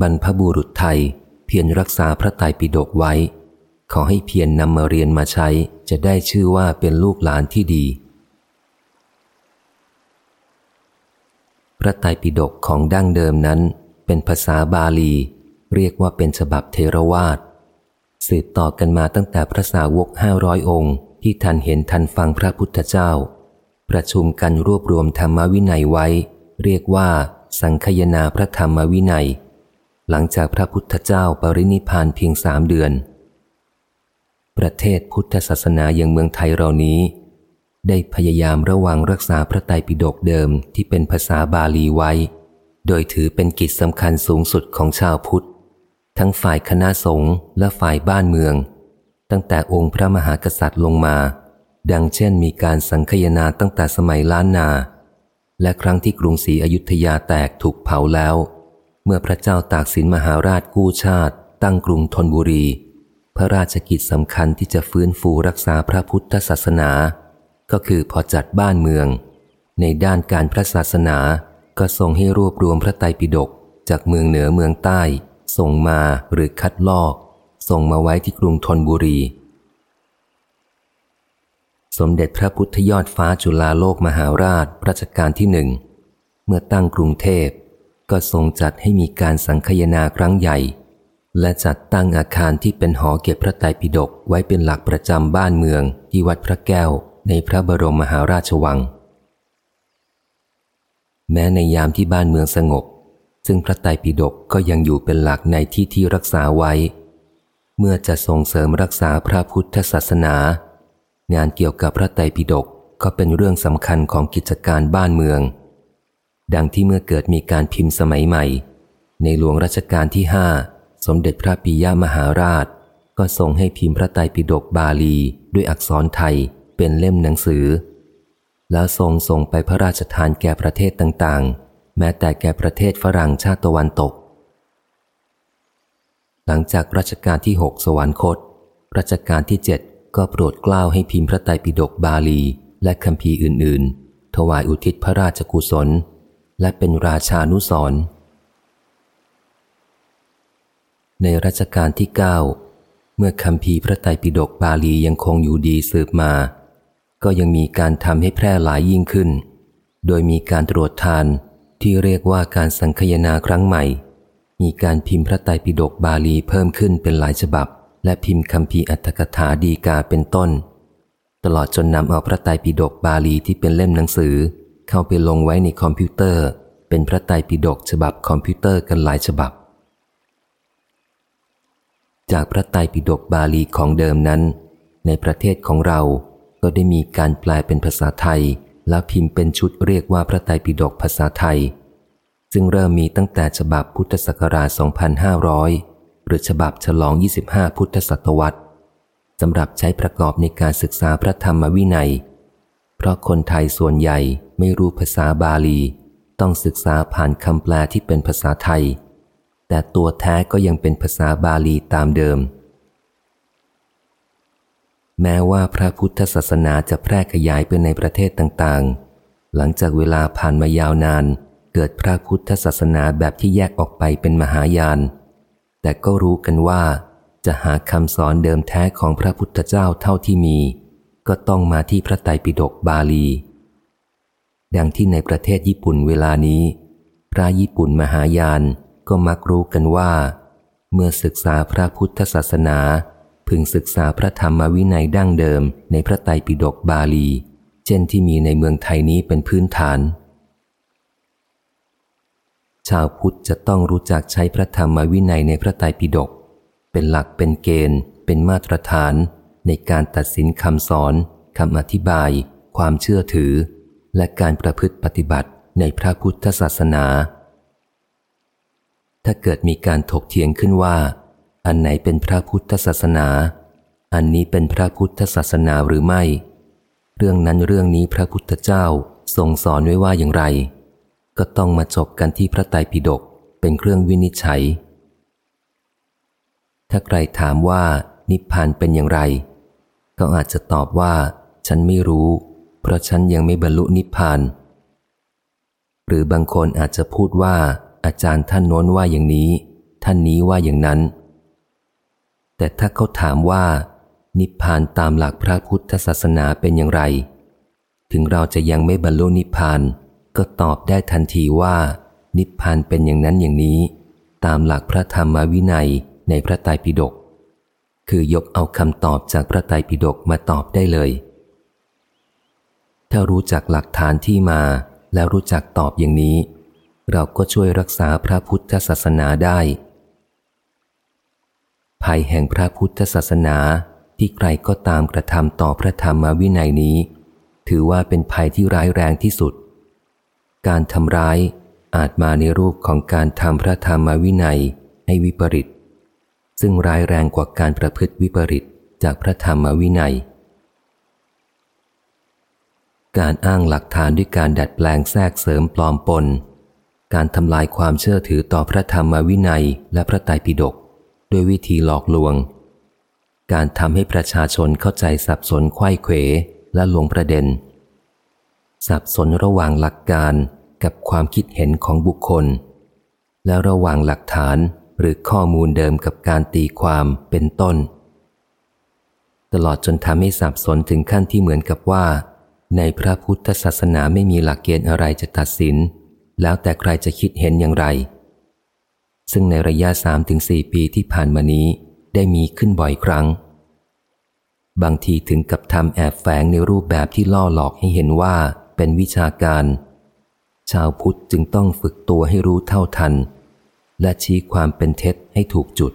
บรรพบุรุษไทย เพียรรักษาพระไตรปิฎกไว้ ขอให้เพียรนนำมาเรียนมาใช้ จะได้ชื่อว่าเป็นลูกหลานที่ดี พระไตรปิฎกของดั้งเดิมนั้น เป็นภาษาบาลี เรียกว่าเป็นฉบับเทรวาสสืบต่อกันมาตั้งแต่พระสาวกห้าร้อยองค์ ที่ท่านเห็นทันฟังพระพุทธเจ้า ประชุมกันรวบรวมธรรมวินัยไว้ เรียกว่า สังคยนาพระธรรมวินัย หลังจากพระพุทธเจ้าปรินิพานเพียงสามเดือน ประเทศพุทธศาสนาอย่างเมืองไทยเรานี้ ได้พยายามระวังรักษาพระไตรปิฎกเดิมที่เป็นภาษาบาลีไว้ โดยถือเป็นกิจสำคัญสูงสุดของชาวพุทธ ทั้งฝ่ายคณะสงฆ์และฝ่ายบ้านเมือง ตั้งแต่องค์พระมหากษัตริย์ลงมา ดังเช่นมีการสังคยนาตั้งแต่สมัยล้านนา และครั้งที่กรุงศรีอยุธยาแตกถูกเผาแล้ว เมื่อพระเจ้าตากสินมหาราชกู้ชาติ ตั้งกรุงธนบุรี พระราชกิจสำคัญที่จะฟื้นฟูรักษาพระพุทธศาสนา ก็คือพอจัดบ้านเมือง ในด้านการพระศาสนาก็ทรงให้รวบรวมพระไตรปิฎกจากเมืองเหนือเมืองใต้ ส่งมาหรือคัดลอก ส่งมาไว้ที่กรุงธนบุรี สมเด็จพระพุทธยอดฟ้าจุฬาโลกมหาราชรัชกาลที่หนึ่งเมื่อตั้งกรุงเทพ ก็ทรงจัดให้มีการสังคยนาครั้งใหญ่ และจัดตั้งอาคารที่เป็นหอเก็บพระไตรปิฎกไว้เป็นหลักประจำบ้านเมืองที่วัดพระแก้วในพระบรมมหาราชวัง แม้ในยามที่บ้านเมืองสงบ ซึ่งพระไตรปิฎกก็ยังอยู่เป็นหลักในที่ที่รักษาไว้ เมื่อจะส่งเสริมรักษาพระพุทธศาสนา งานเกี่ยวกับพระไตรปิฎกก็เป็นเรื่องสำคัญของกิจการบ้านเมือง ดังที่เมื่อเกิดมีการพิมพ์สมัยใหม่ ในหลวงรัชกาลที่ห้าสมเด็จพระปิยมหาราช ก็ส่งให้พิมพ์พระไตรปิฎกบาลี ด้วยอักษรไทยเป็นเล่มหนังสือ แล้วทรงส่งไปพระราชทานแก่ประเทศต่างๆ แม้แต่แก่ประเทศฝรั่งชาติตะวันตก หลังจากรัชกาลที่หกสวรรคต รัชกาลที่เจ็ดก็โปรดกล้าวให้พิมพ์พระไตรปิฎกบาลีและคัมภีร์อื่น ๆ ถวายอุทิศพระราชกุศล และเป็นราชานุสรในรัชกาลที่เก้าเมื่อคัมภีพระไตรปิฎกบาลียังคงอยู่ดีสืบมา ก็ยังมีการทำให้แพร่หลายยิ่งขึ้น โดยมีการตรวจทานที่เรียกว่าการสังคายนาครั้งใหม่ มีการพิมพ์พระไตรปิฎกบาลีเพิ่มขึ้นเป็นหลายฉบับ และพิมพ์คัมภีร์อรรถกถาฎีกาเป็นต้น ตลอดจนนำเอาพระไตรปิฎกบาลีที่เป็นเล่มหนังสือ เข้าไปลงไว้ในคอมพิวเตอร์ เป็นพระไตรปิฎกฉบับคอมพิวเตอร์กันหลายฉบับ จากพระไตรปิฎกบาลีของเดิมนั้น ในประเทศของเราก็ได้มีการแปลเป็นภาษาไทย แล้วพิมพ์เป็นชุดเรียกว่าพระไตรปิฎกภาษาไทย ซึ่งเริ่มมีตั้งแต่ฉบับพุทธศักราช 2500 หรือฉบับฉลอง 25 พุทธศตวรรษสำหรับใช้ประกอบในการศึกษาพระธรรมวินัย เพราะคนไทยส่วนใหญ่ไม่รู้ภาษาบาลี ต้องศึกษาผ่านคำแปลที่เป็นภาษาไทย แต่ตัวแท้ก็ยังเป็นภาษาบาลีตามเดิม แม้ว่าพระพุทธศาสนาจะแพร่ขยายไปในประเทศต่างๆ หลังจากเวลาผ่านมายาวนาน เกิดพระพุทธศาสนาแบบที่แยกออกไปเป็นมหายาน แต่ก็รู้กันว่าจะหาคำสอนเดิมแท้ของพระพุทธเจ้าเท่าที่มี ก็ต้องมาที่พระไตรปิฎกบาลี ดังที่ในประเทศญี่ปุ่นเวลานี้ พระญี่ปุ่นมหายานก็มักรู้กันว่า เมื่อศึกษาพระพุทธศาสนา พึงศึกษาพระธรรมวินัยดั้งเดิมในพระไตรปิฎกบาลี เช่นที่มีในเมืองไทยนี้เป็นพื้นฐาน ชาวพุทธจะต้องรู้จักใช้พระธรรมวินัยในพระไตรปิฎกเป็นหลักเป็นเกณฑ์ เป็นมาตรฐาน ในการตัดสินคำสอนคำอธิบาย ความเชื่อถือ และการประพฤติปฏิบัติในพระพุทธศาสนา ถ้าเกิดมีการถกเถียงขึ้นว่า อันไหนเป็นพระพุทธศาสนา อันนี้เป็นพระพุทธศาสนาหรือไม่ เรื่องนั้นเรื่องนี้พระพุทธเจ้าทรงสอนไว้ว่าอย่างไร ก็ต้องมาจบกันที่พระไตรปิฎกเป็นเครื่องวินิจฉัย ถ้าใครถามว่านิพพานเป็นอย่างไร ก็อาจจะตอบว่า ฉันไม่รู้ เพราะฉันยังไม่บรรลุนิพพาน หรือบางคนอาจจะพูดว่า อาจารย์ท่านโน้นว่าอย่างนี้ ท่านนี้ว่าอย่างนั้น แต่ถ้าเขาถามว่า นิพพานตามหลักพระพุทธศาสนาเป็นอย่างไร ถึงเราจะยังไม่บรรลุนิพพาน ก็ตอบได้ทันทีว่า นิพพานเป็นอย่างนั้นอย่างนี้ ตามหลักพระธรรมวินัยในพระไตรปิฎก คือยกเอาคำตอบจากพระไตรปิฎกมาตอบได้เลย ถ้ารู้จักหลักฐานที่มาแล้วรู้จักตอบอย่างนี้ เราก็ช่วยรักษาพระพุทธศาสนาได้ ภัยแห่งพระพุทธศาสนาที่ใครก็ตามกระทำต่อพระธรรมวินัยนี้ ถือว่าเป็นภัยที่ร้ายแรงที่สุด การทำร้ายอาจมาในรูปของการทำพระธรรมวินัยให้วิปริต ซึ่งร้ายแรงกว่าการประพฤติวิปริตจากพระธรรมวินัย การอ้างหลักฐานด้วยการดัดแปลงแทรกเสริมปลอมปน การทำลายความเชื่อถือต่อพระธรรมวินัยและพระไตรปิฎกด้วยวิธีหลอกลวง การทำให้ประชาชนเข้าใจสับสนไข้เขวและลงประเด็น สับสนระหว่างหลักการกับความคิดเห็นของบุคคล และระหว่างหลักฐาน หรือข้อมูลเดิมกับการตีความเป็นต้น ตลอดจนทำให้สับสนถึงขั้นที่เหมือนกับว่า ในพระพุทธศาสนาไม่มีหลักเกณฑ์อะไรจะตัดสิน แล้วแต่ใครจะคิดเห็นอย่างไร ซึ่งในระยะสามถึงสี่ปีที่ผ่านมานี้ได้มีขึ้นบ่อยครั้ง บางทีถึงกับทำแอบแฝงในรูปแบบที่ล่อหลอกให้เห็นว่าเป็นวิชาการ ชาวพุทธจึงต้องฝึกตัวให้รู้เท่าทัน และชี้ความเป็นเท็จให้ถูกจุด